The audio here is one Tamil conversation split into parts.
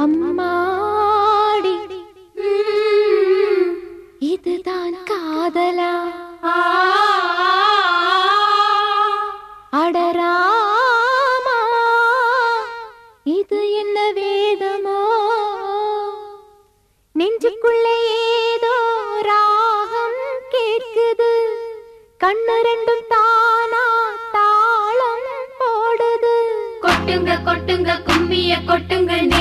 அம்மாடி. இதுதான் காதலா. அடராமா. இது என்ன வேதமோ? நெஞ்சுக்குள்ளே ஏதோ ராகம் கேட்குது. கண்ணு ரெண்டும் தானா தாளம் போடுது. கொட்டுங்க கொட்டுங்க கும்மிய கொட்டுங்க நேரம்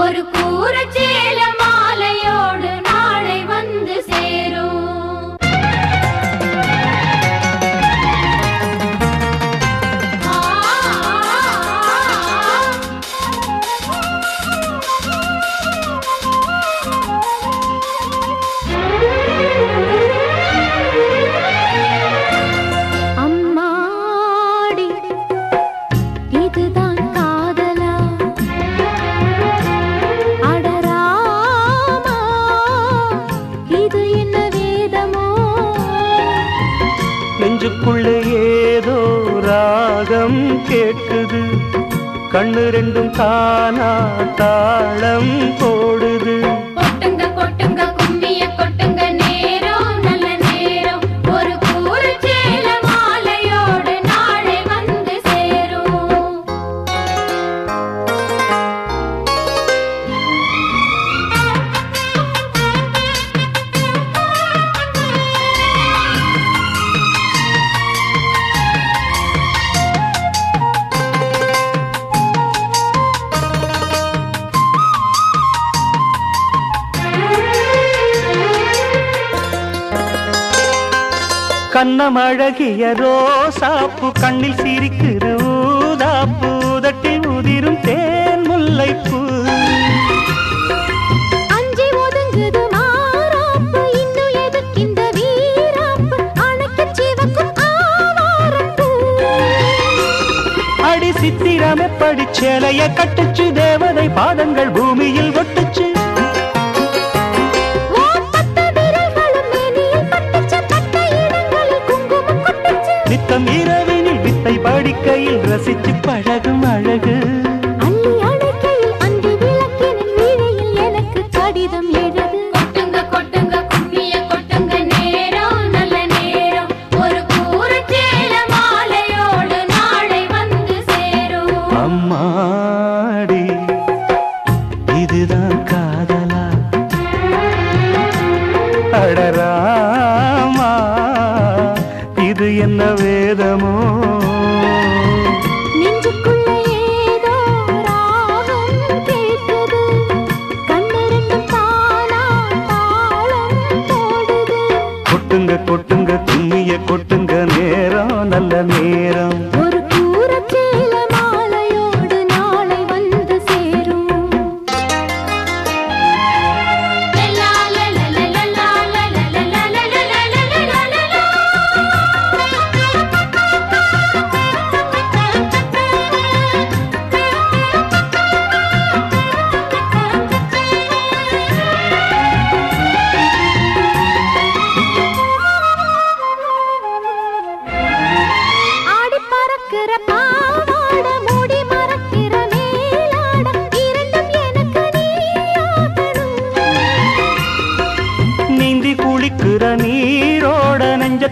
ஒரு கூற மாலையோடு நாளை வந்து சேரும். அம்மாடி இதுதான் நெஞ்சுக்குள்ளே ஏதோ ராகம் கேட்குது. கண்ணு ரெண்டும் தானா தாளம் போடுது. கண்ணமழகிய ரோசாப்பு கண்ணில் சிரிக்குது ஊதாப்பு உதட்டில் உதிரும் தேன் முல்லைப்பூ. சித்திரம் எப்படி சேலைய கட்டுச்சு தேவதை பாதங்கள் பூமியில் ஒட்டுச்சு. ரசித்து பழகும் அழகு. நேரம்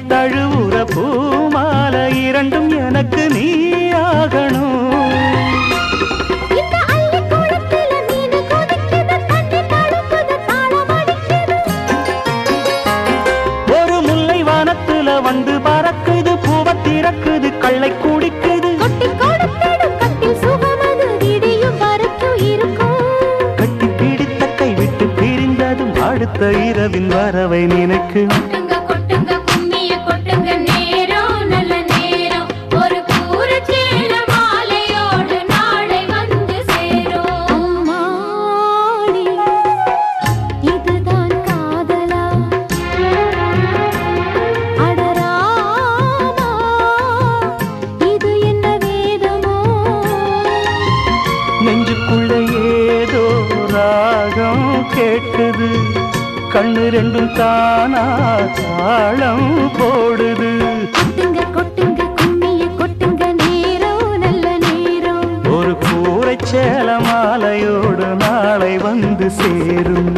தழுவுற பூமாலை இரண்டும் எனக்கு நீ ஆகணும் ஒரு முல்லை வானத்துல வந்து பறக்குது பூவ திறக்குது கள்ளை குடிக்குது. கொட்டி கொடுத்திடும் கட்டில் சுகமது போடுது. கண்ணு ரெண்டும் தானா தாளம் போடுது. கொட்டுங்க கொட்டுங்க கும்மிய கொட்டுங்க நேரம் நல்ல நேரம் ஒரு கூரை சேல மாலையோடு நாளை வந்து சேரும்.